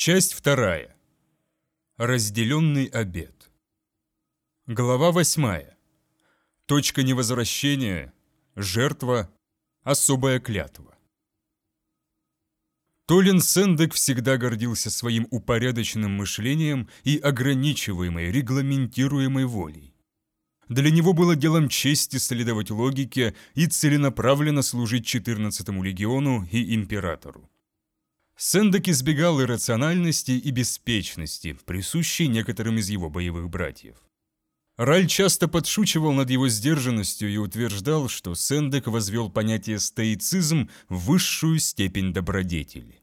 Часть вторая. Разделенный обед. Глава восьмая. Точка невозвращения. Жертва. Особая клятва. Толин Сендек всегда гордился своим упорядоченным мышлением и ограничиваемой, регламентируемой волей. Для него было делом чести следовать логике и целенаправленно служить 14-му легиону и императору. Сендек избегал иррациональности и беспечности, присущей некоторым из его боевых братьев. Раль часто подшучивал над его сдержанностью и утверждал, что Сендек возвел понятие «стоицизм» в высшую степень добродетели.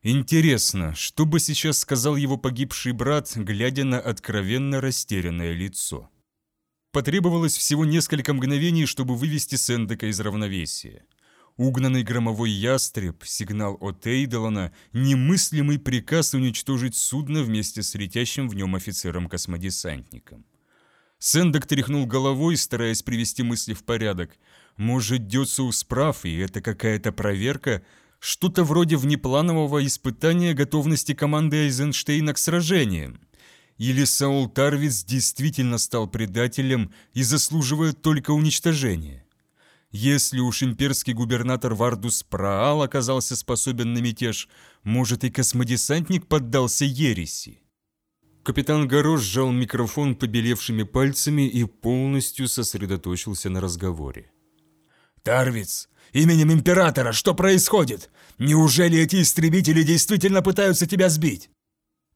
Интересно, что бы сейчас сказал его погибший брат, глядя на откровенно растерянное лицо? Потребовалось всего несколько мгновений, чтобы вывести Сендека из равновесия. Угнанный громовой ястреб, сигнал от Эйдолана, немыслимый приказ уничтожить судно вместе с летящим в нем офицером-космодесантником. Сэндок тряхнул головой, стараясь привести мысли в порядок. Может, Дёциус прав, и это какая-то проверка? Что-то вроде внепланового испытания готовности команды Айзенштейна к сражениям? Или Саул Тарвиц действительно стал предателем и заслуживает только уничтожения? Если уж имперский губернатор Вардус Праал оказался способен на мятеж, может и космодесантник поддался ереси. Капитан Горо сжал микрофон побелевшими пальцами и полностью сосредоточился на разговоре. «Тарвиц, именем Императора, что происходит? Неужели эти истребители действительно пытаются тебя сбить?»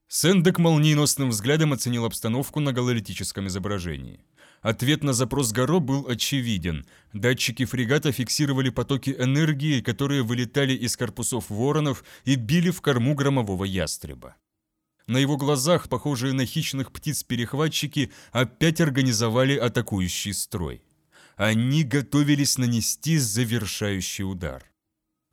Сэндек молниеносным взглядом оценил обстановку на гололитическом изображении. Ответ на запрос Горо был очевиден. Датчики фрегата фиксировали потоки энергии, которые вылетали из корпусов воронов и били в корму громового ястреба. На его глазах, похожие на хищных птиц-перехватчики, опять организовали атакующий строй. Они готовились нанести завершающий удар.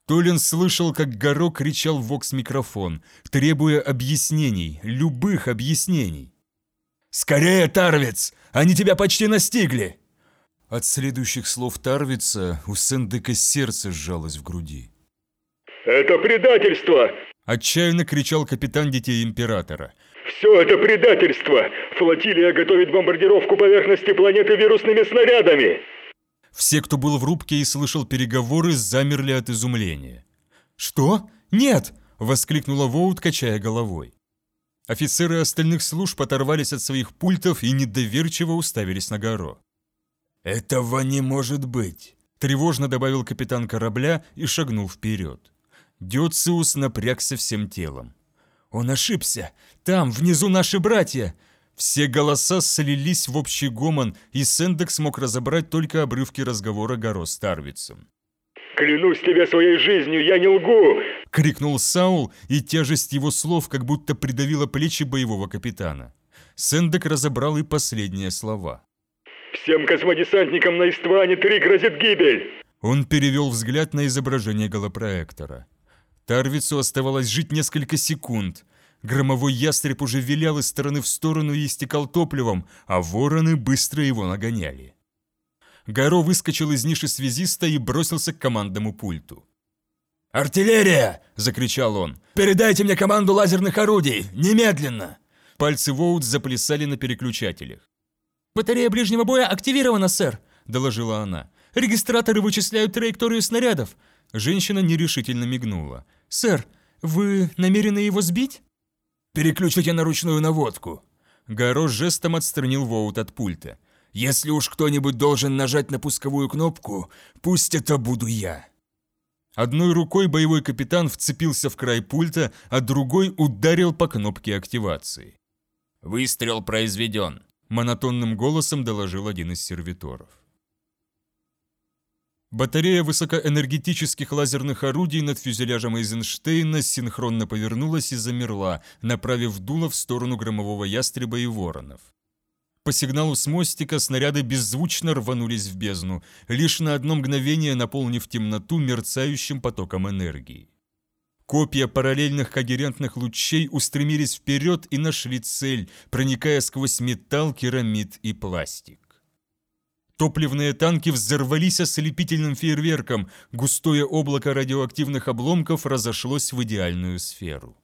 Толин слышал, как Горо кричал в вокс-микрофон, требуя объяснений, любых объяснений. «Скорее, Тарвиц! Они тебя почти настигли!» От следующих слов Тарвица у Сендека сердце сжалось в груди. «Это предательство!» – отчаянно кричал капитан Детей Императора. «Все это предательство! Флотилия готовит бомбардировку поверхности планеты вирусными снарядами!» Все, кто был в рубке и слышал переговоры, замерли от изумления. «Что? Нет!» – воскликнула Воут, качая головой. Офицеры остальных служб оторвались от своих пультов и недоверчиво уставились на Горо. «Этого не может быть!» – тревожно добавил капитан корабля и шагнул вперед. Дёциус напрягся всем телом. «Он ошибся! Там, внизу наши братья!» Все голоса слились в общий гомон, и Сендек смог разобрать только обрывки разговора Горо с Тарвицем. «Клянусь тебе своей жизнью, я не лгу!» — крикнул Саул, и тяжесть его слов как будто придавила плечи боевого капитана. Сендек разобрал и последние слова. «Всем космодесантникам на Истване три грозит гибель!» Он перевел взгляд на изображение голопроектора. Тарвицу оставалось жить несколько секунд. Громовой ястреб уже вилял из стороны в сторону и истекал топливом, а вороны быстро его нагоняли. Гаро выскочил из ниши связиста и бросился к командному пульту. «Артиллерия!» – закричал он. «Передайте мне команду лазерных орудий! Немедленно!» Пальцы Воут заплясали на переключателях. «Батарея ближнего боя активирована, сэр!» – доложила она. «Регистраторы вычисляют траекторию снарядов!» Женщина нерешительно мигнула. «Сэр, вы намерены его сбить?» «Переключите на ручную наводку!» Гаро жестом отстранил Воут от пульта. Если уж кто-нибудь должен нажать на пусковую кнопку, пусть это буду я. Одной рукой боевой капитан вцепился в край пульта, а другой ударил по кнопке активации. «Выстрел произведен», – монотонным голосом доложил один из сервиторов. Батарея высокоэнергетических лазерных орудий над фюзеляжем Эйзенштейна синхронно повернулась и замерла, направив дуло в сторону громового ястреба и воронов. По сигналу с мостика снаряды беззвучно рванулись в бездну, лишь на одно мгновение наполнив темноту мерцающим потоком энергии. Копья параллельных когерентных лучей устремились вперед и нашли цель, проникая сквозь металл, керамид и пластик. Топливные танки взорвались ослепительным фейерверком, густое облако радиоактивных обломков разошлось в идеальную сферу.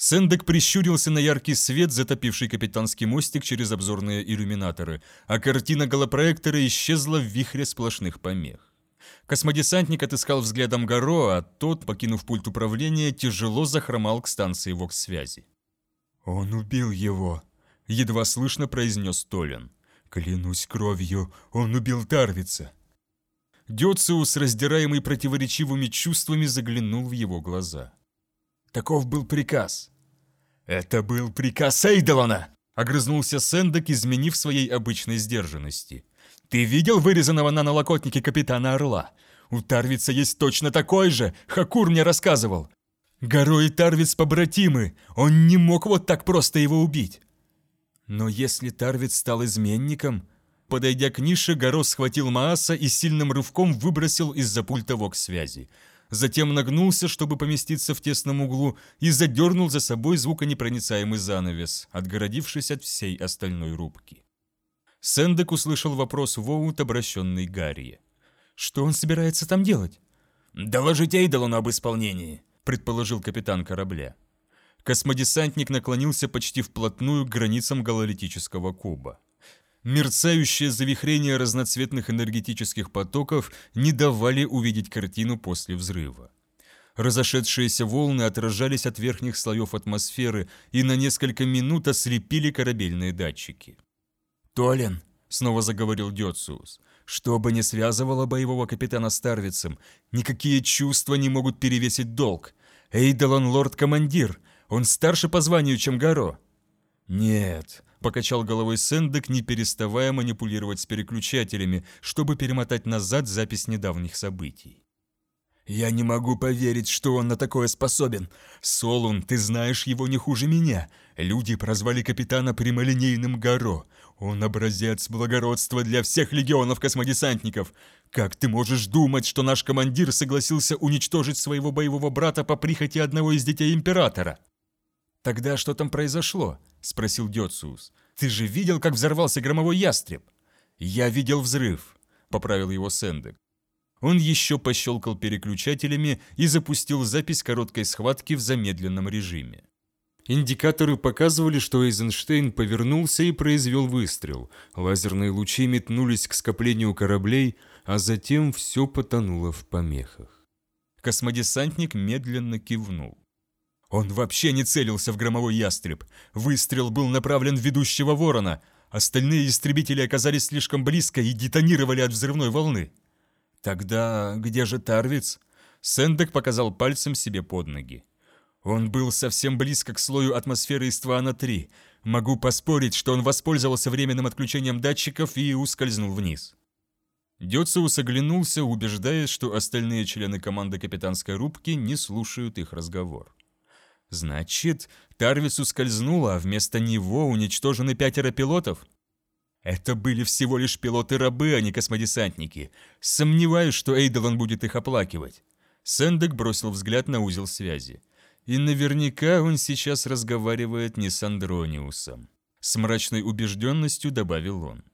Сэндек прищурился на яркий свет, затопивший капитанский мостик через обзорные иллюминаторы, а картина голопроектора исчезла в вихре сплошных помех. Космодесантник отыскал взглядом Горо, а тот, покинув пульт управления, тяжело захромал к станции ВОКС-связи. «Он убил его», — едва слышно произнес Толин. «Клянусь кровью, он убил Тарвица». Дёциус, раздираемый противоречивыми чувствами, заглянул в его глаза. Таков был приказ. «Это был приказ Эйдолона!» — огрызнулся Сэндек, изменив своей обычной сдержанности. «Ты видел вырезанного на налокотнике капитана Орла? У Тарвица есть точно такой же, Хакур мне рассказывал. Горо и Тарвиц побратимы, он не мог вот так просто его убить». Но если Тарвиц стал изменником, Подойдя к нише, Горо схватил Мааса и сильным рывком выбросил из-за пульта вок-связи. Затем нагнулся, чтобы поместиться в тесном углу, и задернул за собой звуконепроницаемый занавес, отгородившись от всей остальной рубки. Сэндек услышал вопрос Воут, обращенный Гарри. «Что он собирается там делать?» «Доложить Эйдолону об исполнении», — предположил капитан корабля. Космодесантник наклонился почти вплотную к границам гололитического куба. Мерцающие завихрения разноцветных энергетических потоков не давали увидеть картину после взрыва. Разошедшиеся волны отражались от верхних слоев атмосферы и на несколько минут ослепили корабельные датчики. «Толин», — снова заговорил Дёциус, — «что бы ни связывало боевого капитана с Тарвицем, никакие чувства не могут перевесить долг. Эйдолон — лорд-командир, он старше по званию, чем Гаро». «Нет», — покачал головой Сэндек, не переставая манипулировать с переключателями, чтобы перемотать назад запись недавних событий. «Я не могу поверить, что он на такое способен. Солун, ты знаешь его не хуже меня. Люди прозвали капитана прямолинейным Горо. Он образец благородства для всех легионов космодесантников. Как ты можешь думать, что наш командир согласился уничтожить своего боевого брата по прихоти одного из детей Императора?» «Тогда что там произошло?» – спросил Дёциус. «Ты же видел, как взорвался громовой ястреб?» «Я видел взрыв», – поправил его Сэндек. Он еще пощелкал переключателями и запустил запись короткой схватки в замедленном режиме. Индикаторы показывали, что Эйзенштейн повернулся и произвел выстрел. Лазерные лучи метнулись к скоплению кораблей, а затем все потонуло в помехах. Космодесантник медленно кивнул. Он вообще не целился в громовой ястреб. Выстрел был направлен в ведущего ворона. Остальные истребители оказались слишком близко и детонировали от взрывной волны. Тогда где же Тарвиц? Сэндек показал пальцем себе под ноги. Он был совсем близко к слою атмосферы Иствана-3. Могу поспорить, что он воспользовался временным отключением датчиков и ускользнул вниз. Дёциус оглянулся, убеждаясь, что остальные члены команды капитанской рубки не слушают их разговор. Значит, Тарвис ускользнула, а вместо него уничтожены пятеро пилотов? Это были всего лишь пилоты-рабы, а не космодесантники. Сомневаюсь, что Эйдолон будет их оплакивать. Сэндек бросил взгляд на узел связи. И наверняка он сейчас разговаривает не с Андрониусом. С мрачной убежденностью добавил он.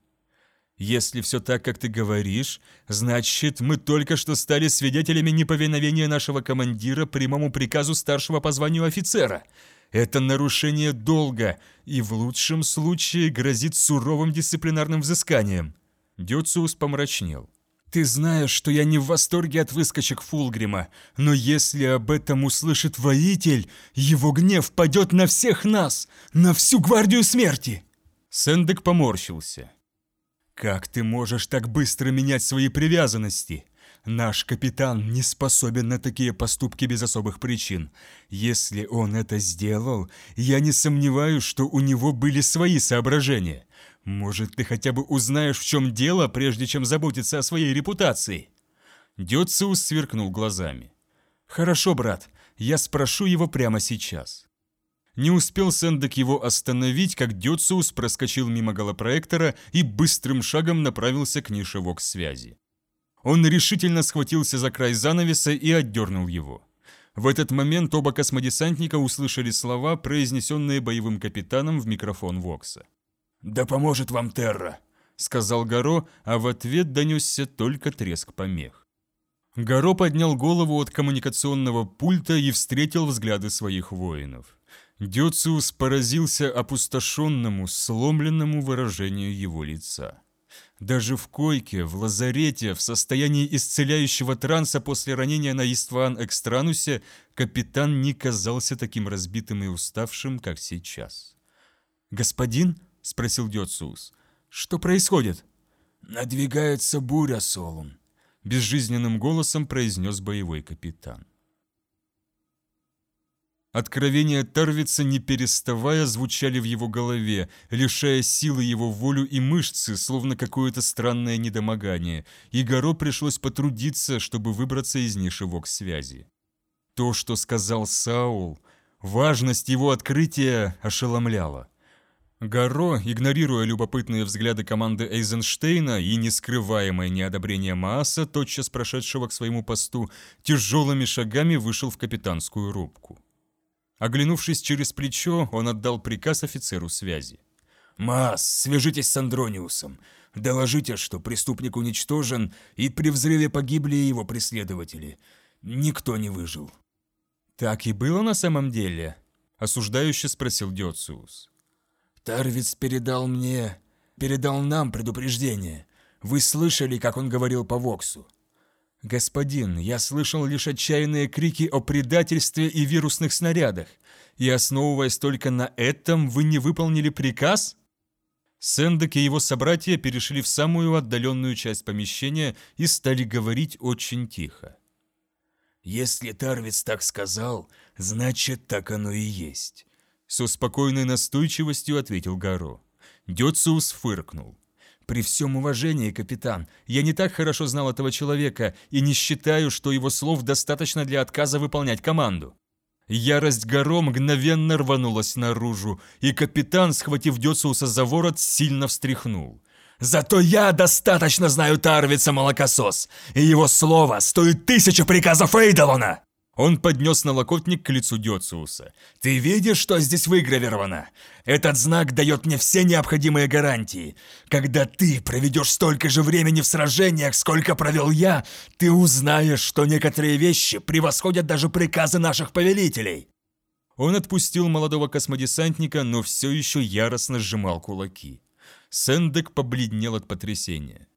Если все так, как ты говоришь, значит, мы только что стали свидетелями неповиновения нашего командира прямому приказу старшего по званию офицера. Это нарушение долга и в лучшем случае грозит суровым дисциплинарным взысканием. Дёциус помрачнел. Ты знаешь, что я не в восторге от выскочек Фулгрима, но если об этом услышит воитель, его гнев падет на всех нас, на всю гвардию смерти. Сэндек поморщился. «Как ты можешь так быстро менять свои привязанности? Наш капитан не способен на такие поступки без особых причин. Если он это сделал, я не сомневаюсь, что у него были свои соображения. Может, ты хотя бы узнаешь, в чем дело, прежде чем заботиться о своей репутации?» Дёциус сверкнул глазами. «Хорошо, брат, я спрошу его прямо сейчас». Не успел Сэндек его остановить, как Дёциус проскочил мимо голопроектора и быстрым шагом направился к нише вокс-связи. Он решительно схватился за край занавеса и отдернул его. В этот момент оба космодесантника услышали слова, произнесенные боевым капитаном в микрофон Вокса. «Да поможет вам Терра», — сказал Горо, а в ответ донесся только треск помех. Горо поднял голову от коммуникационного пульта и встретил взгляды своих воинов. Дёциус поразился опустошенному, сломленному выражению его лица. Даже в койке, в лазарете, в состоянии исцеляющего транса после ранения на Истван Экстранусе, капитан не казался таким разбитым и уставшим, как сейчас. «Господин?» — спросил Дёциус. «Что происходит?» «Надвигается буря, Солун», — безжизненным голосом произнес боевой капитан. Откровения Тарвица, не переставая, звучали в его голове, лишая силы его волю и мышцы, словно какое-то странное недомогание, и Горо пришлось потрудиться, чтобы выбраться из ниши связи. То, что сказал Саул, важность его открытия ошеломляла. Гаро, игнорируя любопытные взгляды команды Эйзенштейна и нескрываемое неодобрение Мааса, тотчас прошедшего к своему посту, тяжелыми шагами вышел в капитанскую рубку. Оглянувшись через плечо, он отдал приказ офицеру связи. «Маас, свяжитесь с Андрониусом. Доложите, что преступник уничтожен, и при взрыве погибли его преследователи. Никто не выжил». «Так и было на самом деле?» – осуждающе спросил Диоциус. «Тарвиц передал мне... передал нам предупреждение. Вы слышали, как он говорил по Воксу?» «Господин, я слышал лишь отчаянные крики о предательстве и вирусных снарядах, и, основываясь только на этом, вы не выполнили приказ?» Сэндек и его собратья перешли в самую отдаленную часть помещения и стали говорить очень тихо. «Если Тарвиц так сказал, значит, так оно и есть», — со спокойной настойчивостью ответил Гаро. Дёциус фыркнул. При всем уважении, капитан, я не так хорошо знал этого человека и не считаю, что его слов достаточно для отказа выполнять команду. Ярость Горо мгновенно рванулась наружу, и капитан, схватив Дёциуса за ворот, сильно встряхнул. «Зато я достаточно знаю Тарвица Молокосос, и его слово стоит тысячу приказов Эйдолона!» Он поднес налокотник к лицу Дёциуса. «Ты видишь, что здесь выгравировано? Этот знак дает мне все необходимые гарантии. Когда ты проведешь столько же времени в сражениях, сколько провел я, ты узнаешь, что некоторые вещи превосходят даже приказы наших повелителей». Он отпустил молодого космодесантника, но все еще яростно сжимал кулаки. Сендек побледнел от потрясения.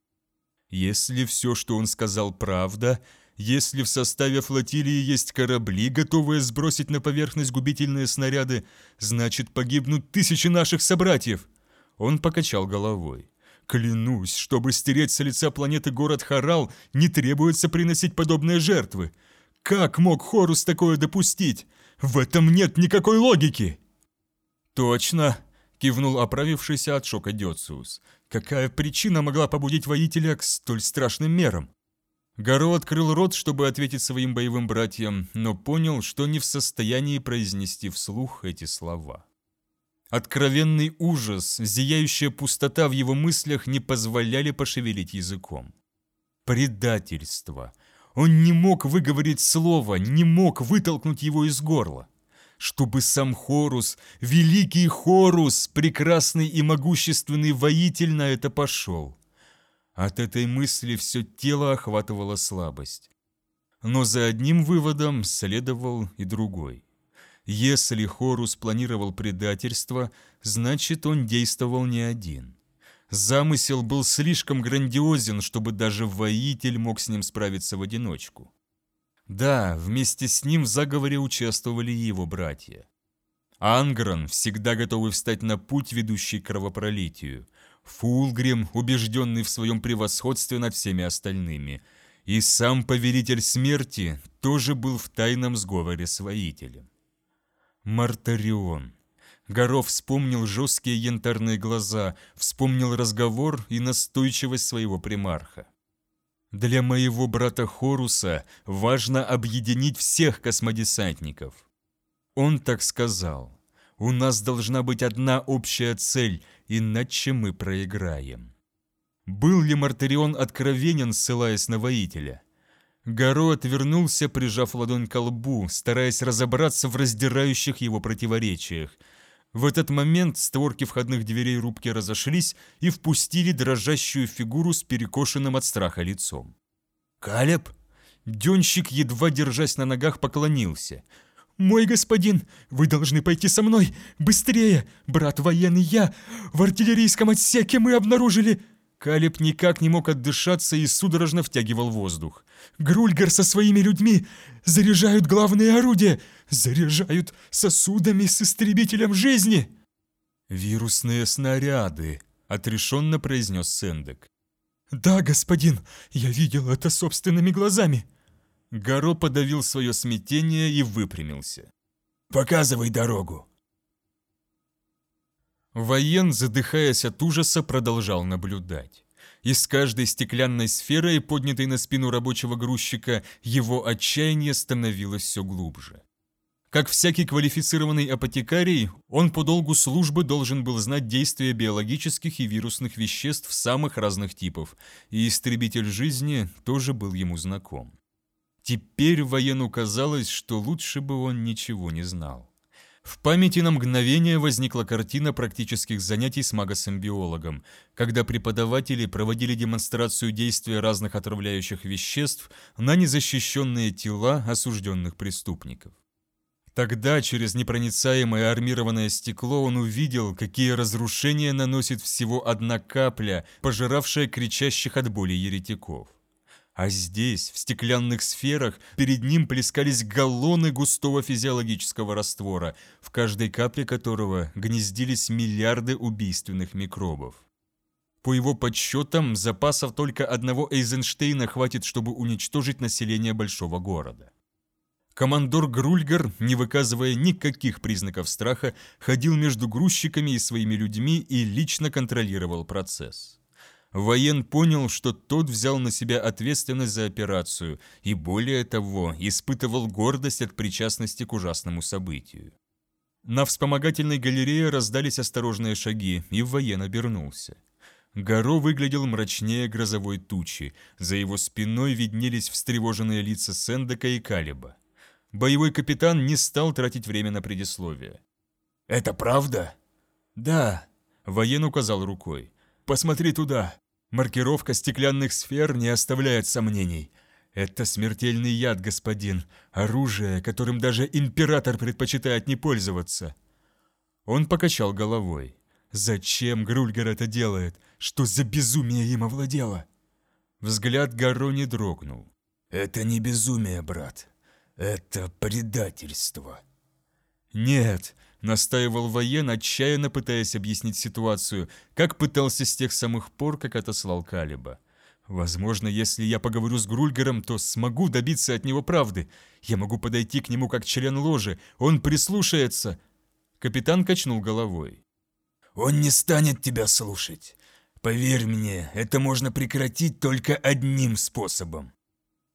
Если все, что он сказал, правда, если в составе флотилии есть корабли, готовые сбросить на поверхность губительные снаряды, значит погибнут тысячи наших собратьев. Он покачал головой. Клянусь, чтобы стереть с лица планеты город Харал, не требуется приносить подобные жертвы. Как мог Хорус такое допустить? В этом нет никакой логики. Точно, кивнул оправившийся от шока Дёциус. Какая причина могла побудить воителя к столь страшным мерам? Гаро открыл рот, чтобы ответить своим боевым братьям, но понял, что не в состоянии произнести вслух эти слова. Откровенный ужас, зияющая пустота в его мыслях не позволяли пошевелить языком. Предательство. Он не мог выговорить слово, не мог вытолкнуть его из горла. Чтобы сам Хорус, великий Хорус, прекрасный и могущественный воитель на это пошел. От этой мысли все тело охватывало слабость. Но за одним выводом следовал и другой. Если Хорус планировал предательство, значит он действовал не один. Замысел был слишком грандиозен, чтобы даже воитель мог с ним справиться в одиночку. Да, вместе с ним в заговоре участвовали его братья. Ангран, всегда готовый встать на путь, ведущий к кровопролитию, Фулгрим, убежденный в своем превосходстве над всеми остальными, и сам повелитель смерти тоже был в тайном сговоре с воителем. Мартарион. Горов вспомнил жесткие янтарные глаза, вспомнил разговор и настойчивость своего примарха. «Для моего брата Хоруса важно объединить всех космодесантников». Он так сказал. «У нас должна быть одна общая цель – иначе мы проиграем. Был ли Мартарион откровенен, ссылаясь на воителя? Гаро отвернулся, прижав ладонь к лбу, стараясь разобраться в раздирающих его противоречиях. В этот момент створки входных дверей рубки разошлись и впустили дрожащую фигуру с перекошенным от страха лицом. «Калеб?» Денщик, едва держась на ногах, поклонился. «Мой господин, вы должны пойти со мной! Быстрее! Брат военный, я! В артиллерийском отсеке мы обнаружили...» Калиб никак не мог отдышаться и судорожно втягивал воздух. «Грульгар со своими людьми заряжают главные орудия! Заряжают сосудами с истребителем жизни!» «Вирусные снаряды», — отрешенно произнес Сендек. «Да, господин, я видел это собственными глазами». Гаро подавил свое смятение и выпрямился. «Показывай дорогу!» Воен, задыхаясь от ужаса, продолжал наблюдать. Из каждой стеклянной сферы, поднятой на спину рабочего грузчика, его отчаяние становилось все глубже. Как всякий квалифицированный апотекарий, он по долгу службы должен был знать действия биологических и вирусных веществ самых разных типов, и истребитель жизни тоже был ему знаком. Теперь воену казалось, что лучше бы он ничего не знал. В памяти на мгновение возникла картина практических занятий с магосом-биологом, когда преподаватели проводили демонстрацию действия разных отравляющих веществ на незащищенные тела осужденных преступников. Тогда через непроницаемое армированное стекло он увидел, какие разрушения наносит всего одна капля, пожиравшая кричащих от боли еретиков. А здесь, в стеклянных сферах, перед ним плескались галлоны густого физиологического раствора, в каждой капле которого гнездились миллиарды убийственных микробов. По его подсчетам, запасов только одного Эйзенштейна хватит, чтобы уничтожить население большого города. Командор Грульгар, не выказывая никаких признаков страха, ходил между грузчиками и своими людьми и лично контролировал процесс. Воен понял, что тот взял на себя ответственность за операцию и, более того, испытывал гордость от причастности к ужасному событию. На вспомогательной галерее раздались осторожные шаги, и воен обернулся. Горо выглядел мрачнее грозовой тучи, за его спиной виднелись встревоженные лица Сендека и Калиба. Боевой капитан не стал тратить время на предисловие. «Это правда?» «Да», — воен указал рукой. Посмотри туда. Маркировка стеклянных сфер не оставляет сомнений. Это смертельный яд, господин. Оружие, которым даже император предпочитает не пользоваться. Он покачал головой. Зачем Грульгер это делает? Что за безумие им овладело? Взгляд Гаро не дрогнул. Это не безумие, брат. Это предательство. Нет, Настаивал воен, отчаянно пытаясь объяснить ситуацию, как пытался с тех самых пор, как отослал Калиба. Возможно, если я поговорю с Грульгером, то смогу добиться от него правды. Я могу подойти к нему как член ложи. Он прислушается. Капитан качнул головой. Он не станет тебя слушать. Поверь мне, это можно прекратить только одним способом.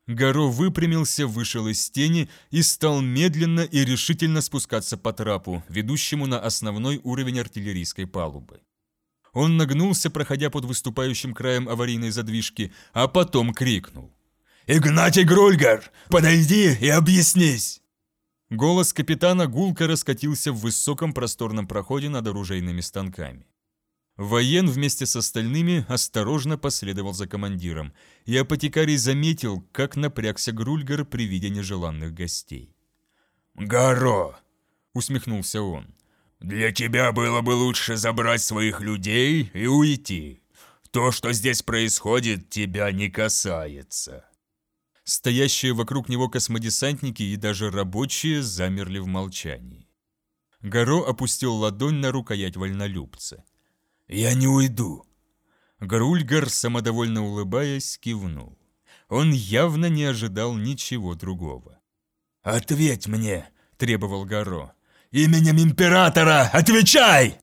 Горо выпрямился, вышел из тени и стал медленно и решительно спускаться по трапу, ведущему на основной уровень артиллерийской палубы. Он нагнулся, проходя под выступающим краем аварийной задвижки, а потом крикнул. «Игнатий Грульгар, подойди и объяснись!» Голос капитана гулко раскатился в высоком просторном проходе над оружейными станками. Воен вместе с остальными осторожно последовал за командиром, и апотекарий заметил, как напрягся Грульгар при виде нежеланных гостей. «Гаро!» — усмехнулся он. «Для тебя было бы лучше забрать своих людей и уйти. То, что здесь происходит, тебя не касается». Стоящие вокруг него космодесантники и даже рабочие замерли в молчании. Гаро опустил ладонь на рукоять вольнолюбца. «Я не уйду». Грульгар, самодовольно улыбаясь, кивнул. Он явно не ожидал ничего другого. «Ответь мне!» – требовал Гаро. «Именем императора! Отвечай!»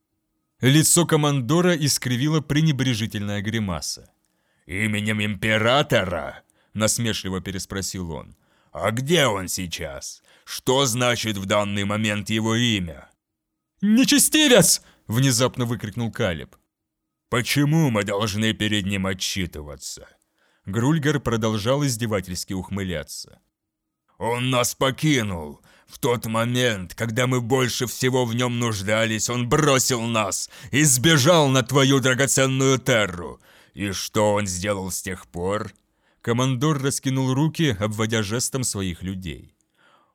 Лицо командора искривило пренебрежительная гримаса. «Именем императора?» – насмешливо переспросил он. «А где он сейчас? Что значит в данный момент его имя?» «Нечестивец!» – внезапно выкрикнул Калиб. Почему мы должны перед ним отчитываться? Грульгар продолжал издевательски ухмыляться. Он нас покинул. В тот момент, когда мы больше всего в нем нуждались, он бросил нас и сбежал на твою драгоценную терру. И что он сделал с тех пор? Командор раскинул руки, обводя жестом своих людей.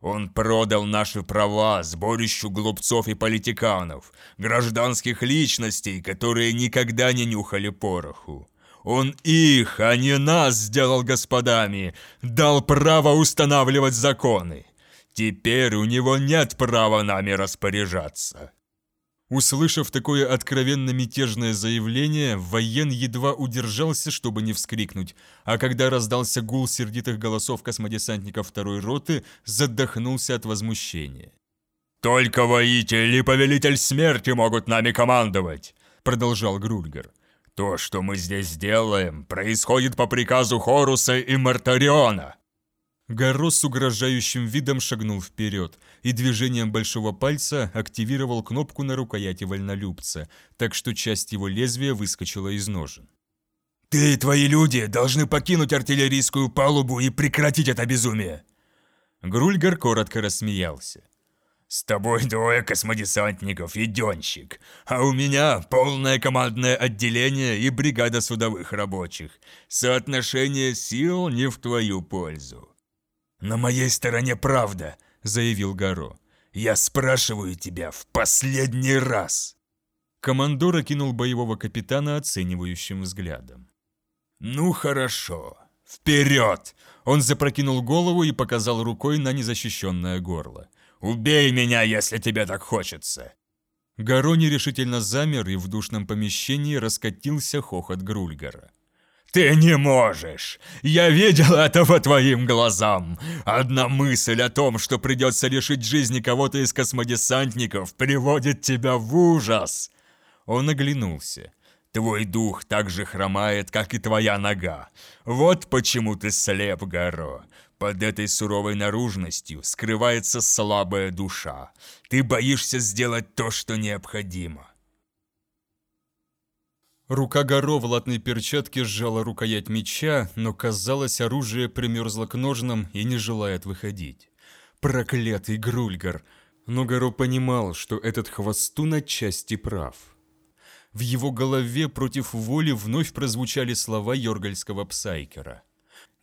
Он продал наши права сборищу глупцов и политиканов, гражданских личностей, которые никогда не нюхали пороху. Он их, а не нас сделал господами, дал право устанавливать законы. Теперь у него нет права нами распоряжаться. Услышав такое откровенно мятежное заявление, воен едва удержался, чтобы не вскрикнуть, а когда раздался гул сердитых голосов космодесантников второй роты, задохнулся от возмущения. «Только воитель и повелитель смерти могут нами командовать», — продолжал Грульгар. «То, что мы здесь делаем, происходит по приказу Хоруса и Мартариона. Гаро с угрожающим видом шагнул вперед и движением большого пальца активировал кнопку на рукояти вольнолюбца, так что часть его лезвия выскочила из ножен. «Ты и твои люди должны покинуть артиллерийскую палубу и прекратить это безумие!» Грульгар коротко рассмеялся. «С тобой двое космодесантников и денщик, а у меня полное командное отделение и бригада судовых рабочих. Соотношение сил не в твою пользу». «На моей стороне правда», — заявил Гаро. «Я спрашиваю тебя в последний раз!» Командор окинул боевого капитана оценивающим взглядом. «Ну хорошо, вперед!» Он запрокинул голову и показал рукой на незащищенное горло. «Убей меня, если тебе так хочется!» Гаро нерешительно замер, и в душном помещении раскатился хохот Грульгара. «Ты не можешь! Я видел это по твоим глазам! Одна мысль о том, что придется лишить жизни кого-то из космодесантников, приводит тебя в ужас!» Он оглянулся. «Твой дух так же хромает, как и твоя нога. Вот почему ты слеп, Горо. Под этой суровой наружностью скрывается слабая душа. Ты боишься сделать то, что необходимо. Рука Горо в латной перчатке сжала рукоять меча, но, казалось, оружие примерзло к ножнам и не желает выходить. Проклятый Грульгар! Но Горо понимал, что этот хвостун отчасти прав. В его голове против воли вновь прозвучали слова йоргальского псайкера.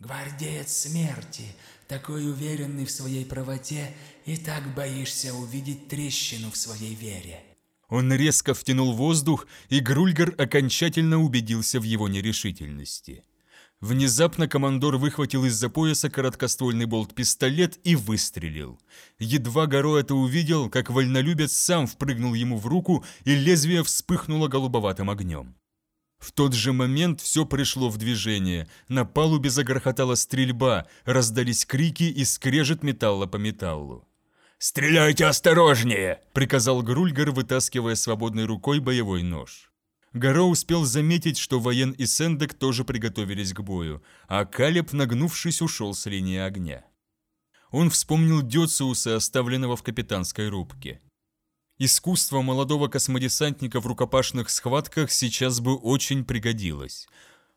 «Гвардеец смерти, такой уверенный в своей правоте, и так боишься увидеть трещину в своей вере». Он резко втянул воздух, и Грульгар окончательно убедился в его нерешительности. Внезапно командор выхватил из-за пояса короткоствольный болт-пистолет и выстрелил. Едва Горо это увидел, как вольнолюбец сам впрыгнул ему в руку, и лезвие вспыхнуло голубоватым огнем. В тот же момент все пришло в движение. На палубе загрохотала стрельба, раздались крики и скрежет металла по металлу. «Стреляйте осторожнее!» – приказал Грульгар, вытаскивая свободной рукой боевой нож. Горо успел заметить, что воен и Сендек тоже приготовились к бою, а Калеб, нагнувшись, ушел с линии огня. Он вспомнил Дёциуса, оставленного в капитанской рубке. Искусство молодого космодесантника в рукопашных схватках сейчас бы очень пригодилось.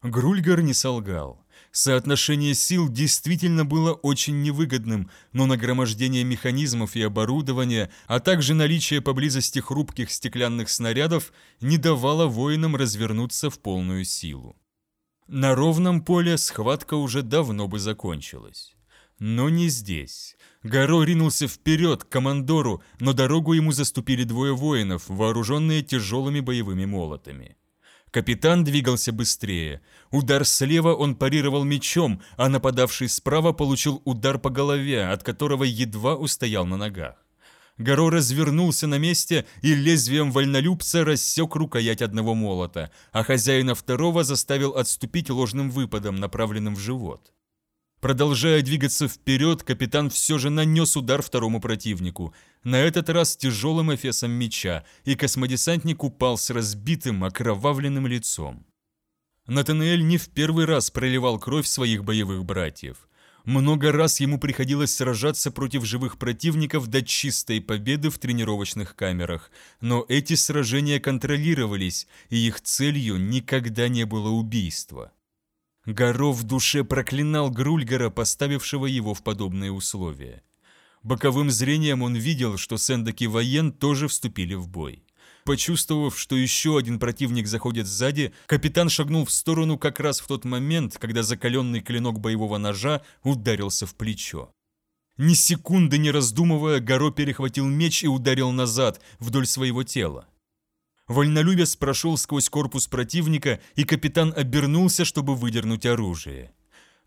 Грульгар не солгал. Соотношение сил действительно было очень невыгодным, но нагромождение механизмов и оборудования, а также наличие поблизости хрупких стеклянных снарядов не давало воинам развернуться в полную силу. На ровном поле схватка уже давно бы закончилась. Но не здесь. Горо ринулся вперед к командору, но дорогу ему заступили двое воинов, вооруженные тяжелыми боевыми молотами. Капитан двигался быстрее. Удар слева он парировал мечом, а нападавший справа получил удар по голове, от которого едва устоял на ногах. Горо развернулся на месте и лезвием вольнолюбца рассек рукоять одного молота, а хозяина второго заставил отступить ложным выпадом, направленным в живот. Продолжая двигаться вперед, капитан все же нанес удар второму противнику, на этот раз тяжелым эфесом меча, и космодесантник упал с разбитым, окровавленным лицом. Натанаэль не в первый раз проливал кровь своих боевых братьев. Много раз ему приходилось сражаться против живых противников до чистой победы в тренировочных камерах, но эти сражения контролировались, и их целью никогда не было убийство. Горов в душе проклинал Грульгара, поставившего его в подобные условия. Боковым зрением он видел, что Сэндак и Воен тоже вступили в бой. Почувствовав, что еще один противник заходит сзади, капитан шагнул в сторону как раз в тот момент, когда закаленный клинок боевого ножа ударился в плечо. Ни секунды не раздумывая, Горо перехватил меч и ударил назад, вдоль своего тела. Вольнолюбец прошел сквозь корпус противника, и капитан обернулся, чтобы выдернуть оружие.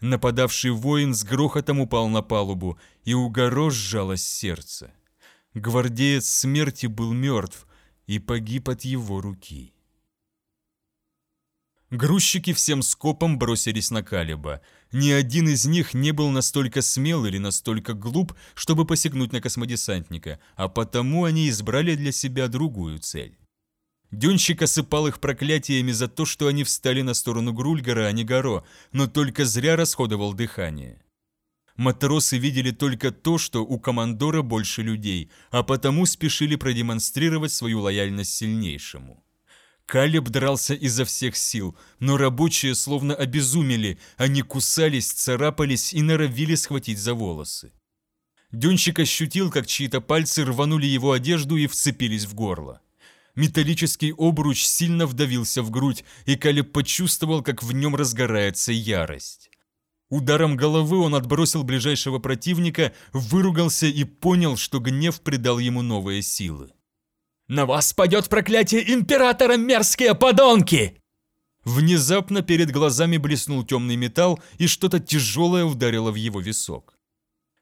Нападавший воин с грохотом упал на палубу, и у Горо сжалось сердце. Гвардеец смерти был мертв и погиб от его руки. Грузчики всем скопом бросились на Калиба. Ни один из них не был настолько смел или настолько глуп, чтобы посягнуть на космодесантника, а потому они избрали для себя другую цель. Дёнщик осыпал их проклятиями за то, что они встали на сторону Грульгара, а не Горо, но только зря расходовал дыхание. Матросы видели только то, что у командора больше людей, а потому спешили продемонстрировать свою лояльность сильнейшему. Калеб дрался изо всех сил, но рабочие словно обезумели, они кусались, царапались и норовили схватить за волосы. Дёнщик ощутил, как чьи-то пальцы рванули его одежду и вцепились в горло. Металлический обруч сильно вдавился в грудь, и Калеб почувствовал, как в нем разгорается ярость. Ударом головы он отбросил ближайшего противника, выругался и понял, что гнев придал ему новые силы. «На вас падет проклятие Императора, мерзкие подонки!» Внезапно перед глазами блеснул темный металл, и что-то тяжелое ударило в его висок.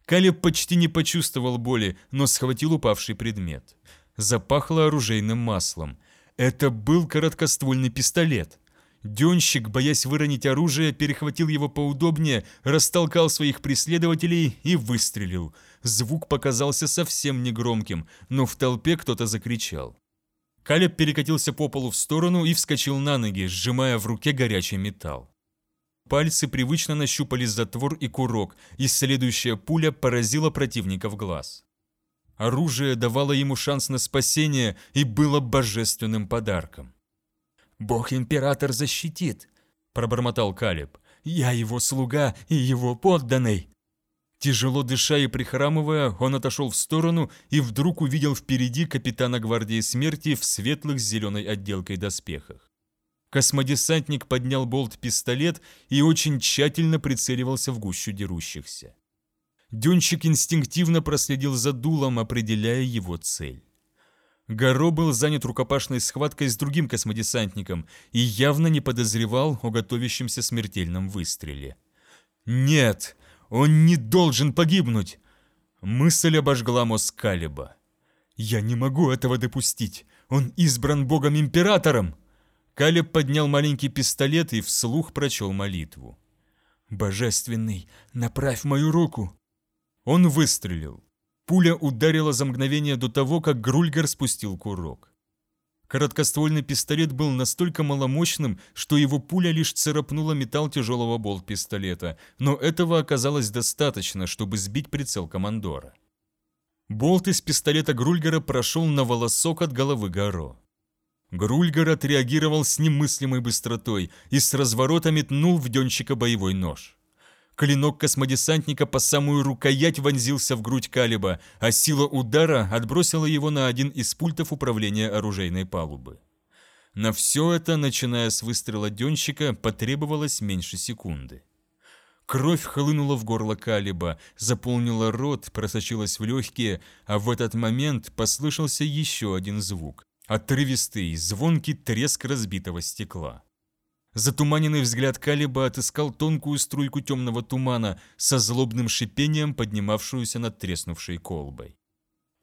Калеб почти не почувствовал боли, но схватил упавший предмет. Запахло оружейным маслом. Это был короткоствольный пистолет. Денщик, боясь выронить оружие, перехватил его поудобнее, растолкал своих преследователей и выстрелил. Звук показался совсем негромким, но в толпе кто-то закричал. Калеб перекатился по полу в сторону и вскочил на ноги, сжимая в руке горячий металл. Пальцы привычно нащупали затвор и курок, и следующая пуля поразила противника в глаз. Оружие давало ему шанс на спасение и было божественным подарком. «Бог-император защитит», – пробормотал Калиб. «Я его слуга и его подданный». Тяжело дыша и прихрамывая, он отошел в сторону и вдруг увидел впереди капитана гвардии смерти в светлых с зеленой отделкой доспехах. Космодесантник поднял болт-пистолет и очень тщательно прицеливался в гущу дерущихся. Дюнчик инстинктивно проследил за дулом, определяя его цель. Горо был занят рукопашной схваткой с другим космодесантником и явно не подозревал о готовящемся смертельном выстреле. «Нет, он не должен погибнуть!» Мысль обожгла мозг Калиба. «Я не могу этого допустить! Он избран богом-императором!» Калиб поднял маленький пистолет и вслух прочел молитву. «Божественный, направь мою руку!» Он выстрелил. Пуля ударила за мгновение до того, как Грульгар спустил курок. Короткоствольный пистолет был настолько маломощным, что его пуля лишь царапнула металл тяжелого болт-пистолета, но этого оказалось достаточно, чтобы сбить прицел командора. Болт из пистолета Грульгара прошел на волосок от головы Гаро. Грульгар отреагировал с немыслимой быстротой и с разворота метнул в Денщика боевой нож. Клинок космодесантника по самую рукоять вонзился в грудь Калиба, а сила удара отбросила его на один из пультов управления оружейной палубы. На все это, начиная с выстрела Денщика, потребовалось меньше секунды. Кровь хлынула в горло Калиба, заполнила рот, просочилась в легкие, а в этот момент послышался еще один звук. Отрывистый, звонкий треск разбитого стекла. Затуманенный взгляд Калиба отыскал тонкую струйку темного тумана со злобным шипением, поднимавшуюся над треснувшей колбой.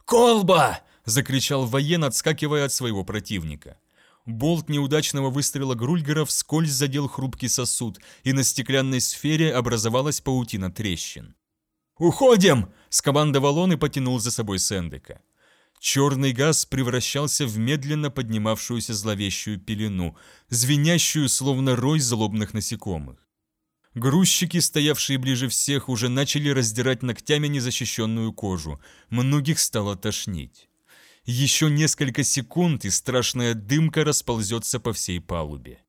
«Колба!» – закричал воен, отскакивая от своего противника. Болт неудачного выстрела Грульгера вскользь задел хрупкий сосуд, и на стеклянной сфере образовалась паутина трещин. «Уходим!» – скомандовал он и потянул за собой Сендека. Черный газ превращался в медленно поднимавшуюся зловещую пелену, звенящую, словно рой злобных насекомых. Грузчики, стоявшие ближе всех, уже начали раздирать ногтями незащищенную кожу. Многих стало тошнить. Еще несколько секунд, и страшная дымка расползется по всей палубе.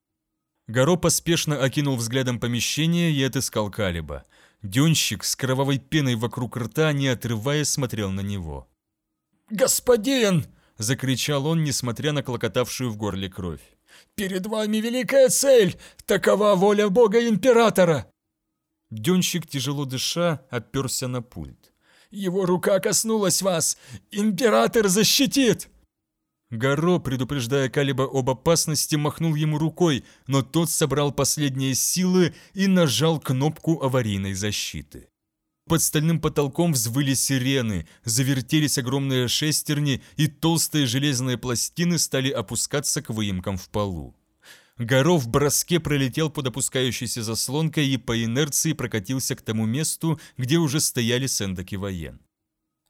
Горо поспешно окинул взглядом помещение и отыскал Калиба. Денщик с кровавой пеной вокруг рта, не отрываясь, смотрел на него. «Господин!» – закричал он, несмотря на клокотавшую в горле кровь. «Перед вами великая цель! Такова воля Бога Императора!» Денщик, тяжело дыша, оперся на пульт. Его рука коснулась вас! Император защитит!» Гаро, предупреждая Калиба об опасности, махнул ему рукой, но тот собрал последние силы и нажал кнопку аварийной защиты. Под стальным потолком взвыли сирены, завертелись огромные шестерни, и толстые железные пластины стали опускаться к выемкам в полу. Горо в броске пролетел под опускающейся заслонкой и по инерции прокатился к тому месту, где уже стояли Сэндок и Воен.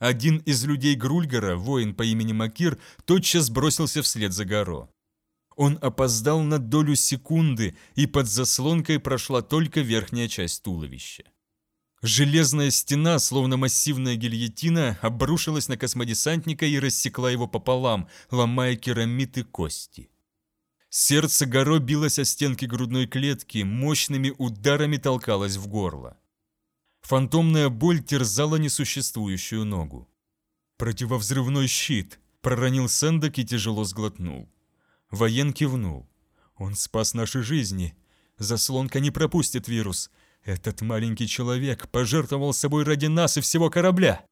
Один из людей Грульгара, воин по имени Макир, тотчас бросился вслед за Горо. Он опоздал на долю секунды, и под заслонкой прошла только верхняя часть туловища. Железная стена, словно массивная гильотина, обрушилась на космодесантника и рассекла его пополам, ломая керамид и кости. Сердце Горо билось о стенки грудной клетки, мощными ударами толкалось в горло. Фантомная боль терзала несуществующую ногу. «Противовзрывной щит!» – проронил Сэндок и тяжело сглотнул. Воен кивнул. «Он спас наши жизни. Заслонка не пропустит вирус. Этот маленький человек пожертвовал собой ради нас и всего корабля!»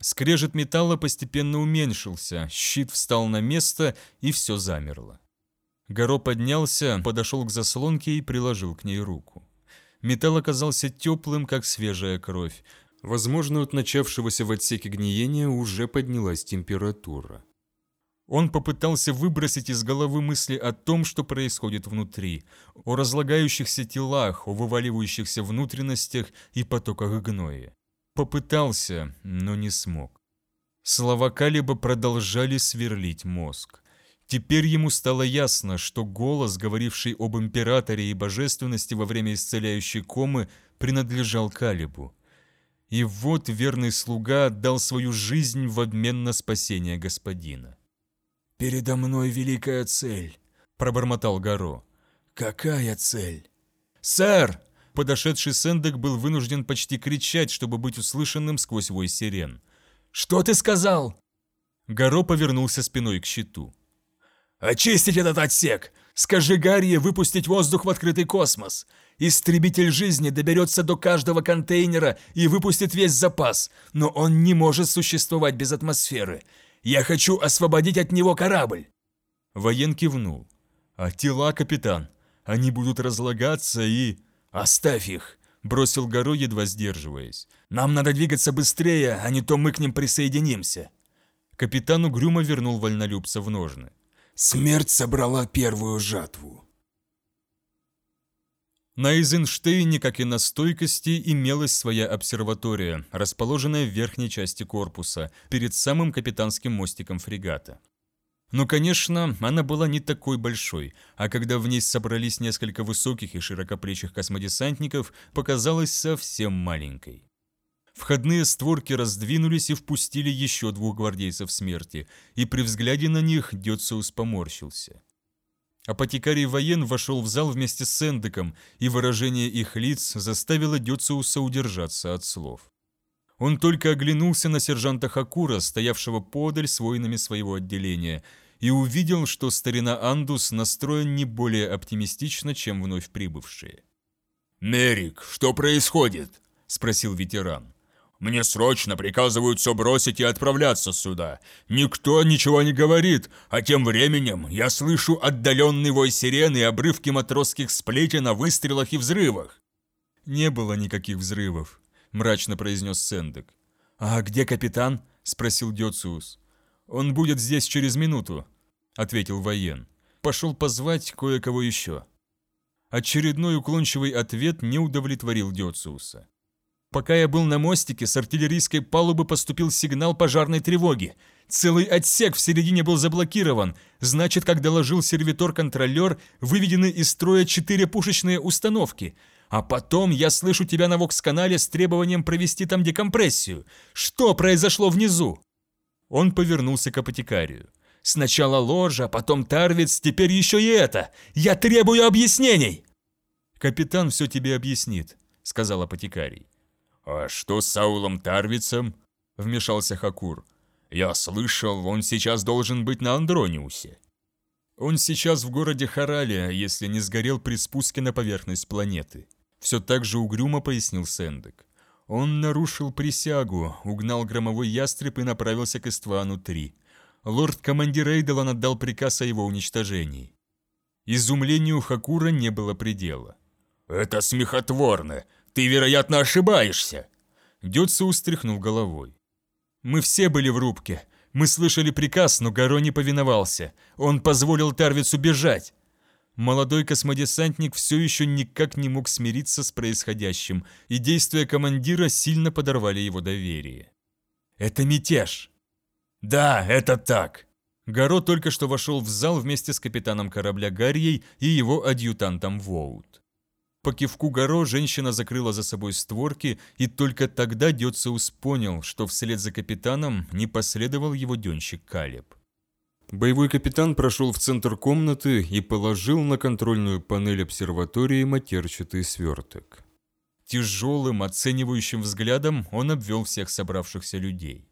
Скрежет металла постепенно уменьшился, щит встал на место, и все замерло. Горо поднялся, подошел к заслонке и приложил к ней руку. Металл оказался теплым, как свежая кровь. Возможно, от начавшегося в отсеке гниения уже поднялась температура. Он попытался выбросить из головы мысли о том, что происходит внутри, о разлагающихся телах, о вываливающихся внутренностях и потоках гноя. Попытался, но не смог. Слова Калиба продолжали сверлить мозг. Теперь ему стало ясно, что голос, говоривший об императоре и божественности во время исцеляющей комы, принадлежал Калибу. И вот верный слуга отдал свою жизнь в обмен на спасение господина. «Передо мной великая цель», — пробормотал Гаро. «Какая цель?» «Сэр!» Подошедший Сендек был вынужден почти кричать, чтобы быть услышанным сквозь вой сирен. «Что ты сказал?» Гаро повернулся спиной к щиту. «Очистить этот отсек! Скажи Гарри выпустить воздух в открытый космос! Истребитель жизни доберется до каждого контейнера и выпустит весь запас, но он не может существовать без атмосферы. Я хочу освободить от него корабль!» Воен кивнул. «А тела, капитан? Они будут разлагаться и...» «Оставь их!» – бросил Горо, едва сдерживаясь. «Нам надо двигаться быстрее, а не то мы к ним присоединимся!» Капитан угрюмо вернул вольнолюбца в ножны. Смерть собрала первую жатву. На Эйзенштейне, как и на стойкости, имелась своя обсерватория, расположенная в верхней части корпуса, перед самым капитанским мостиком фрегата. Но, конечно, она была не такой большой, а когда в ней собрались несколько высоких и широкоплечих космодесантников, показалась совсем маленькой. Входные створки раздвинулись и впустили еще двух гвардейцев смерти, и при взгляде на них Дёциус поморщился. Апотекарий воен вошел в зал вместе с Эндеком, и выражение их лиц заставило Дёциуса удержаться от слов. Он только оглянулся на сержанта Хакура, стоявшего подаль с воинами своего отделения, и увидел, что старина Андус настроен не более оптимистично, чем вновь прибывшие. «Мерик, что происходит?» – спросил ветеран. Мне срочно приказывают все бросить и отправляться сюда. Никто ничего не говорит, а тем временем я слышу отдаленный вой сирены и обрывки матросских сплетен о выстрелах и взрывах». «Не было никаких взрывов», – мрачно произнес Сендек. «А где капитан?» – спросил Дёциус. «Он будет здесь через минуту», – ответил воен. «Пошел позвать кое-кого еще». Очередной уклончивый ответ не удовлетворил Дёциуса. Пока я был на мостике, с артиллерийской палубы поступил сигнал пожарной тревоги. Целый отсек в середине был заблокирован. Значит, как доложил сервитор-контролер, выведены из строя четыре пушечные установки. А потом я слышу тебя на вокс-канале с требованием провести там декомпрессию. Что произошло внизу?» Он повернулся к апотекарию. «Сначала ложа, потом Тарвиц, теперь еще и это! Я требую объяснений!» «Капитан все тебе объяснит», — сказал апотекарий. «А что с Саулом Тарвицем?» – вмешался Хакур. «Я слышал, он сейчас должен быть на Андрониусе». «Он сейчас в городе Харалия, если не сгорел при спуске на поверхность планеты», – все так же угрюмо пояснил Сендек. Он нарушил присягу, угнал громовой ястреб и направился к Иствану-3. Лорд-командир Эйдолан отдал приказ о его уничтожении. Изумлению Хакура не было предела. «Это смехотворно! Ты, вероятно, ошибаешься!» Дёдсу устряхнул головой. «Мы все были в рубке. Мы слышали приказ, но Гаро не повиновался. Он позволил Тарвицу бежать. Молодой космодесантник все еще никак не мог смириться с происходящим, и действия командира сильно подорвали его доверие. «Это мятеж!» «Да, это так!» Гаро только что вошел в зал вместе с капитаном корабля Гаррией и его адъютантом Воут. По кивку Гаро женщина закрыла за собой створки, и только тогда Дёциус понял, что вслед за капитаном не последовал его денщик Калеб. Боевой капитан прошел в центр комнаты и положил на контрольную панель обсерватории матерчатый сверток. Тяжелым, оценивающим взглядом он обвел всех собравшихся людей.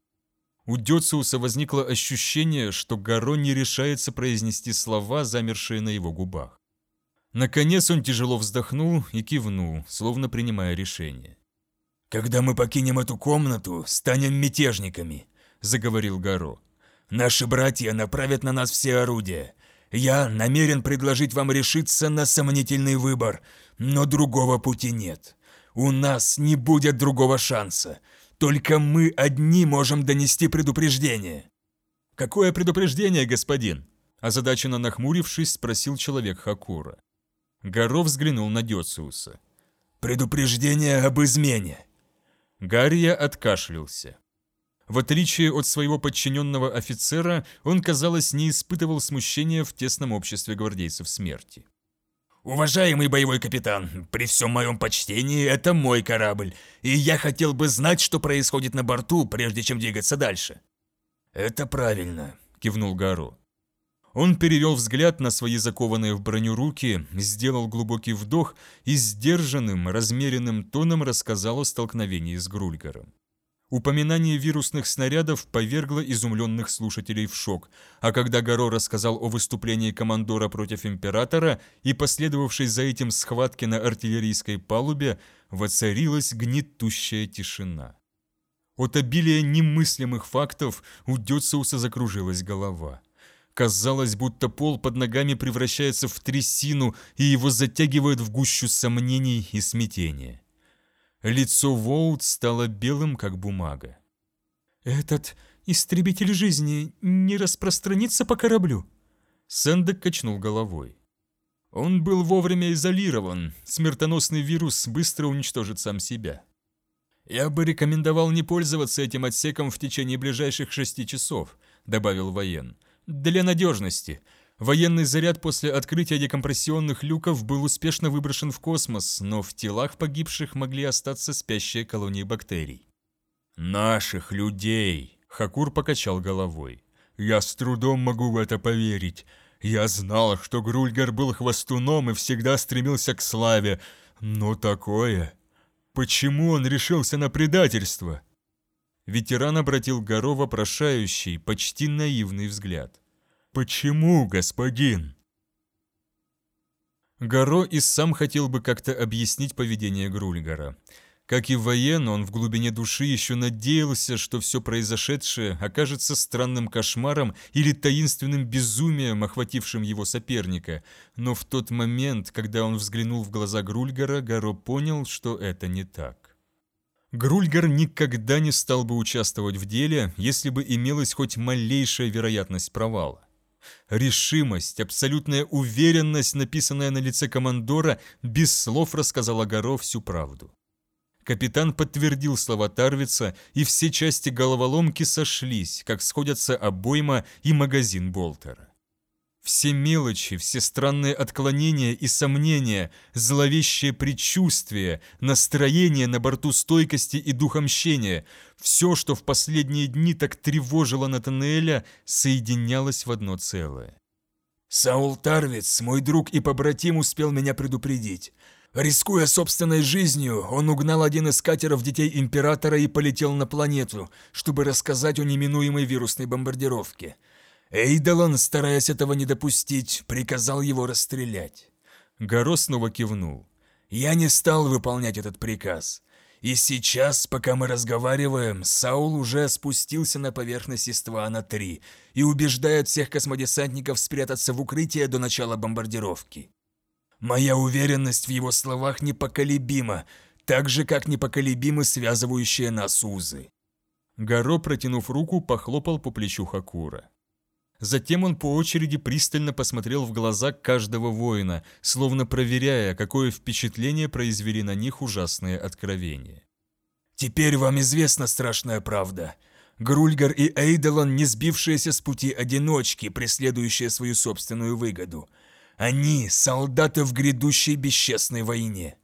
У Дёциуса возникло ощущение, что Гаро не решается произнести слова, замершие на его губах. Наконец он тяжело вздохнул и кивнул, словно принимая решение. «Когда мы покинем эту комнату, станем мятежниками», — заговорил Гаро. Наши братья направят на нас все орудия. Я намерен предложить вам решиться на сомнительный выбор, но другого пути нет. У нас не будет другого шанса. Только мы одни можем донести предупреждение». «Какое предупреждение, господин?» Озадаченно нахмурившись, спросил человек Хакура. Гаро взглянул на Дёциуса. «Предупреждение об измене». Гаррия откашлялся. В отличие от своего подчиненного офицера, он, казалось, не испытывал смущения в тесном обществе гвардейцев смерти. «Уважаемый боевой капитан, при всем моем почтении, это мой корабль, и я хотел бы знать, что происходит на борту, прежде чем двигаться дальше». «Это правильно», — кивнул Гаро. Он перевел взгляд на свои закованные в броню руки, сделал глубокий вдох и сдержанным, размеренным тоном рассказал о столкновении с Грульгаром. Упоминание вирусных снарядов повергло изумленных слушателей в шок, а когда Горо рассказал о выступлении командора против императора и последовавшей за этим схватке на артиллерийской палубе, воцарилась гнетущая тишина. От обилия немыслимых фактов у Дёциуса закружилась голова. Казалось, будто пол под ногами превращается в трясину, и его затягивают в гущу сомнений и смятения. Лицо Воут стало белым, как бумага. «Этот истребитель жизни не распространится по кораблю?» Сэндек качнул головой. Он был вовремя изолирован, смертоносный вирус быстро уничтожит сам себя. «Я бы рекомендовал не пользоваться этим отсеком в течение ближайших шести часов», добавил воен. «Для надежности. Военный заряд после открытия декомпрессионных люков был успешно выброшен в космос, но в телах погибших могли остаться спящие колонии бактерий. «Наших людей!» — Хакур покачал головой. «Я с трудом могу в это поверить. Я знал, что Грульгар был хвостуном и всегда стремился к славе, но такое... Почему он решился на предательство?» Ветеран обратил Горо вопрошающий, почти наивный взгляд. «Почему, господин?» Гаро и сам хотел бы как-то объяснить поведение Грульгара. Как и воен, он в глубине души еще надеялся, что все произошедшее окажется странным кошмаром или таинственным безумием, охватившим его соперника. Но в тот момент, когда он взглянул в глаза Грульгара, Гаро понял, что это не так. Грульгар никогда не стал бы участвовать в деле, если бы имелась хоть малейшая вероятность провала. Решимость, абсолютная уверенность, написанная на лице командора, без слов рассказала Горо всю правду. Капитан подтвердил слова Тарвица, и все части головоломки сошлись, как сходятся обойма и магазин Болтера. Все мелочи, все странные отклонения и сомнения, зловещее предчувствие, настроение на борту стойкости и духомщения – все, что в последние дни так тревожило Натанеэля, соединялось в одно целое. «Саул Тарвиц, мой друг и побратим, успел меня предупредить. Рискуя собственной жизнью, он угнал один из катеров детей Императора и полетел на планету, чтобы рассказать о неминуемой вирусной бомбардировке». Эйдолон, стараясь этого не допустить, приказал его расстрелять. Горо снова кивнул. «Я не стал выполнять этот приказ. И сейчас, пока мы разговариваем, Саул уже спустился на поверхность Иствана-3 и убеждает всех космодесантников спрятаться в укрытие до начала бомбардировки. Моя уверенность в его словах непоколебима, так же, как непоколебимы связывающие нас узы. Гаро, протянув руку, похлопал по плечу Хакура. Затем он по очереди пристально посмотрел в глаза каждого воина, словно проверяя, какое впечатление произвели на них ужасные откровения. «Теперь вам известна страшная правда. Грульгар и Эйдолон не сбившиеся с пути одиночки, преследующие свою собственную выгоду. Они – солдаты в грядущей бесчестной войне.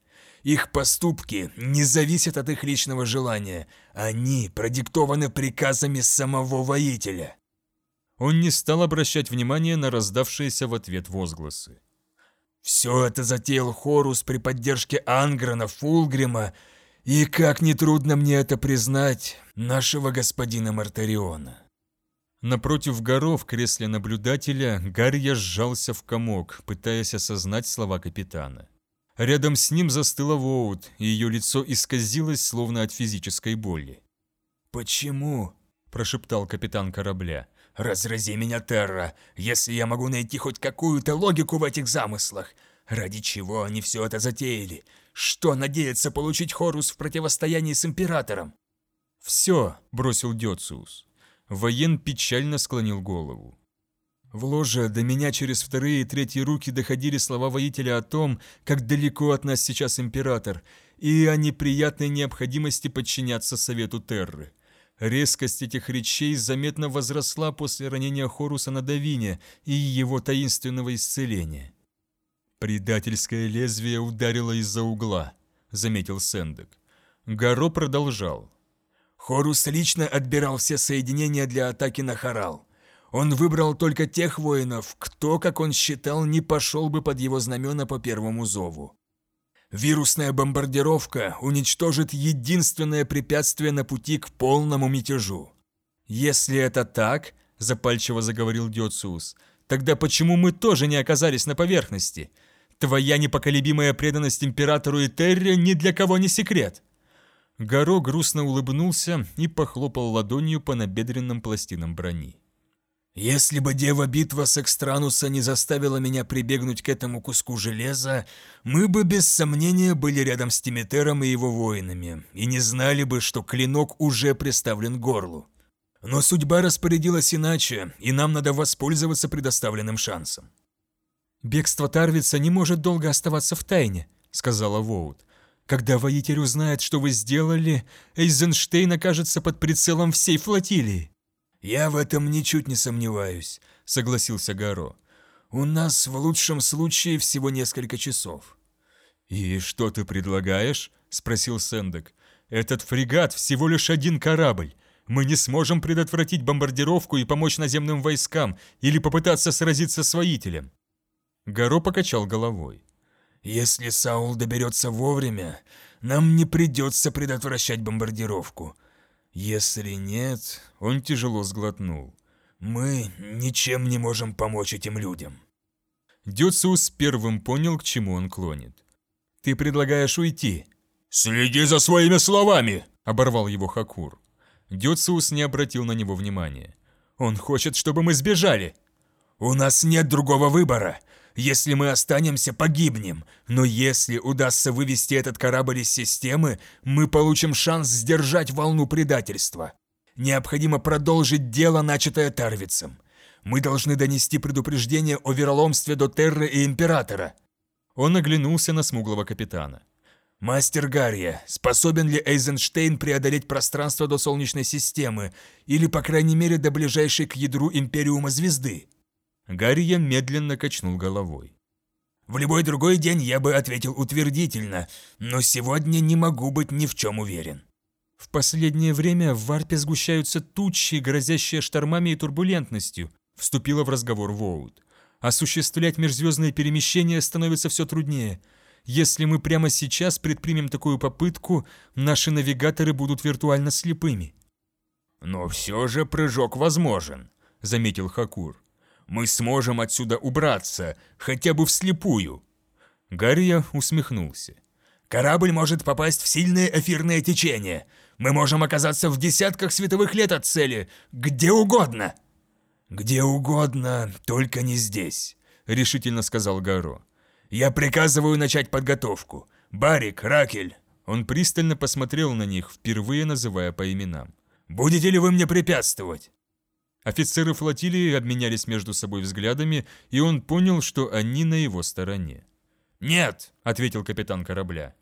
Их поступки не зависят от их личного желания. Они продиктованы приказами самого воителя». Он не стал обращать внимания на раздавшиеся в ответ возгласы. «Все это затеял Хорус при поддержке Анграна, Фулгрима и, как нетрудно мне это признать, нашего господина Мартариона». Напротив Гаро в кресле наблюдателя Гарья сжался в комок, пытаясь осознать слова капитана. Рядом с ним застыла Воут, и ее лицо исказилось, словно от физической боли. «Почему?» – прошептал капитан корабля. Разрази меня, Терра, если я могу найти хоть какую-то логику в этих замыслах. Ради чего они все это затеяли? Что надеется получить Хорус в противостоянии с Императором? «Все», — бросил Дёциус. Воен печально склонил голову. В ложе до меня через вторые и третьи руки доходили слова воителя о том, как далеко от нас сейчас Император, и о неприятной необходимости подчиняться Совету Терры. Резкость этих речей заметно возросла после ранения Хоруса на Давине и его таинственного исцеления. «Предательское лезвие ударило из-за угла», — заметил Сендек. Гаро продолжал. «Хорус лично отбирал все соединения для атаки на Харал. Он выбрал только тех воинов, кто, как он считал, не пошел бы под его знамена по первому зову. Вирусная бомбардировка уничтожит единственное препятствие на пути к полному мятежу. Если это так, запальчиво заговорил Дёциус, тогда почему мы тоже не оказались на поверхности? Твоя непоколебимая преданность императору и Терре ни для кого не секрет. Горо грустно улыбнулся и похлопал ладонью по набедренным пластинам брони. Если бы дева-битва с Экстрануса не заставила меня прибегнуть к этому куску железа, мы бы без сомнения были рядом с Тиметером и его воинами, и не знали бы, что клинок уже приставлен к горлу. Но судьба распорядилась иначе, и нам надо воспользоваться предоставленным шансом. «Бегство Тарвица не может долго оставаться в тайне», — сказала Воут. «Когда воитель узнает, что вы сделали, Эйзенштейн окажется под прицелом всей флотилии». «Я в этом ничуть не сомневаюсь», — согласился Гаро. «У нас в лучшем случае всего несколько часов». «И что ты предлагаешь?» — спросил Сендек. «Этот фрегат всего лишь один корабль. Мы не сможем предотвратить бомбардировку и помочь наземным войскам или попытаться сразиться с воителем». Гаро покачал головой. «Если Саул доберется вовремя, нам не придется предотвращать бомбардировку. Если нет, он тяжело сглотнул. Мы ничем не можем помочь этим людям. Дюциус первым понял, к чему он клонит. «Ты предлагаешь уйти?» «Следи за своими словами!» – оборвал его Хакур. Дюциус не обратил на него внимания. «Он хочет, чтобы мы сбежали!» «У нас нет другого выбора. Если мы останемся, погибнем. Но если удастся вывести этот корабль из системы, мы получим шанс сдержать волну предательства. Необходимо продолжить дело, начатое Тарвицем. Мы должны донести предупреждение о вероломстве до Терры и Императора». Он оглянулся на смуглого капитана. «Мастер Гарья, способен ли Эйзенштейн преодолеть пространство до Солнечной системы, или, по крайней мере, до ближайшей к ядру Империума звезды?» Гарри медленно качнул головой. «В любой другой день я бы ответил утвердительно, но сегодня не могу быть ни в чем уверен». «В последнее время в варпе сгущаются тучи, грозящие штормами и турбулентностью», вступила в разговор Воут. «Осуществлять межзвездные перемещения становится все труднее. Если мы прямо сейчас предпримем такую попытку, наши навигаторы будут виртуально слепыми». «Но все же прыжок возможен», — заметил Хакур мы сможем отсюда убраться, хотя бы вслепую». Гарья усмехнулся. Корабль может попасть в сильное эфирное течение. Мы можем оказаться в десятках световых лет от цели, где угодно. Где угодно, только не здесь, решительно сказал Гаро. Я приказываю начать подготовку. Барик, Ракель. Он пристально посмотрел на них, впервые называя по именам. Будете ли вы мне препятствовать? Офицеры флотилии обменялись между собой взглядами, и он понял, что они на его стороне. «Нет», — ответил капитан корабля.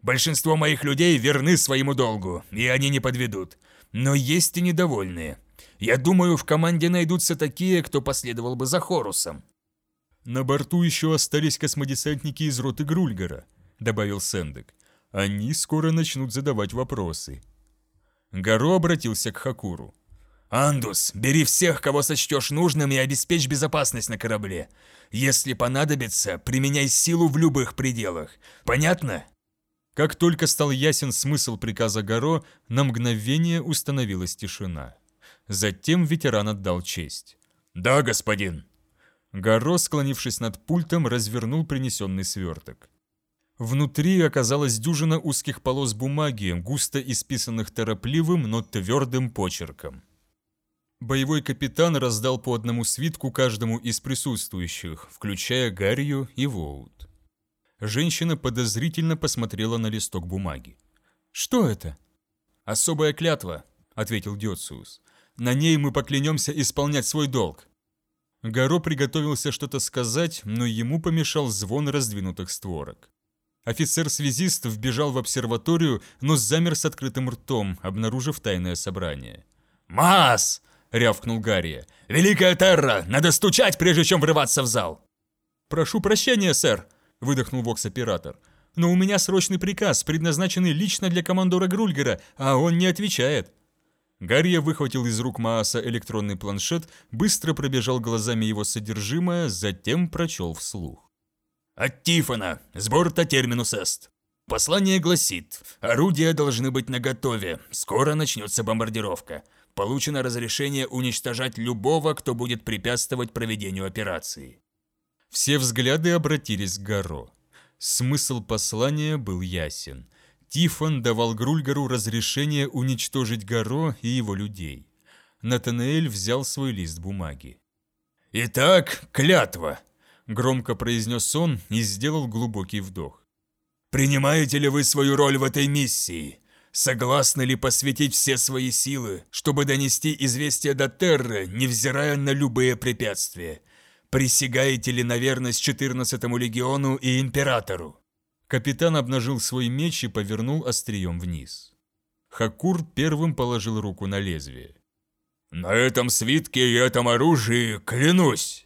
«Большинство моих людей верны своему долгу, и они не подведут. Но есть и недовольные. Я думаю, в команде найдутся такие, кто последовал бы за Хорусом». «На борту еще остались космодесантники из роты Грульгара», — добавил Сендек. «Они скоро начнут задавать вопросы». Гаро обратился к Хакуру. «Андус, бери всех, кого сочтешь нужным, и обеспечь безопасность на корабле. Если понадобится, применяй силу в любых пределах. Понятно?» Как только стал ясен смысл приказа Гаро, на мгновение установилась тишина. Затем ветеран отдал честь. «Да, господин». Гаро, склонившись над пультом, развернул принесенный сверток. Внутри оказалась дюжина узких полос бумаги, густо исписанных торопливым, но твердым почерком. Боевой капитан раздал по одному свитку каждому из присутствующих, включая Гаррию и Воут. Женщина подозрительно посмотрела на листок бумаги. «Что это?» «Особая клятва», — ответил Диоциус. «На ней мы поклянемся исполнять свой долг». Гаро приготовился что-то сказать, но ему помешал звон раздвинутых створок. Офицер-связист вбежал в обсерваторию, но замер с открытым ртом, обнаружив тайное собрание. «Мас!» — рявкнул Гарри. «Великая Терра! Надо стучать, прежде чем врываться в зал!» «Прошу прощения, сэр!» — выдохнул вокс-оператор. «Но у меня срочный приказ, предназначенный лично для командора Грульгера, а он не отвечает». Гарри выхватил из рук Мааса электронный планшет, быстро пробежал глазами его содержимое, затем прочел вслух. «От Тифона, с борта Терминус Эст. Послание гласит, орудия должны быть наготове, скоро начнется бомбардировка. Получено разрешение уничтожать любого, кто будет препятствовать проведению операции. Все взгляды обратились к Гаро. Смысл послания был ясен. Тифон давал Грульгару разрешение уничтожить Гаро и его людей. Натанаэль взял свой лист бумаги. «Итак, клятва!» – громко произнес он и сделал глубокий вдох. «Принимаете ли вы свою роль в этой миссии? Согласны ли посвятить все свои силы, чтобы донести известие до Терры, невзирая на любые препятствия? Присягаете ли на верность 14-му легиону и императору?» Капитан обнажил свой меч и повернул острием вниз. Хакур первым положил руку на лезвие. «На этом свитке и этом оружии клянусь!»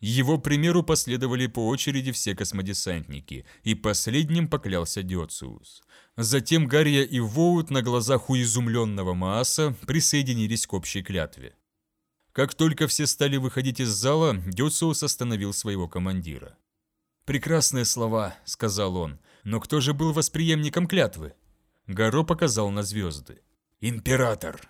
Его примеру последовали по очереди все космодесантники, и последним поклялся Диоциус. Затем Гария и Воут на глазах у изумленного Мааса присоединились к общей клятве. Как только все стали выходить из зала, Диоциус остановил своего командира. «Прекрасные слова», — сказал он, — «но кто же был восприемником клятвы?» Гаро показал на звезды. «Император»,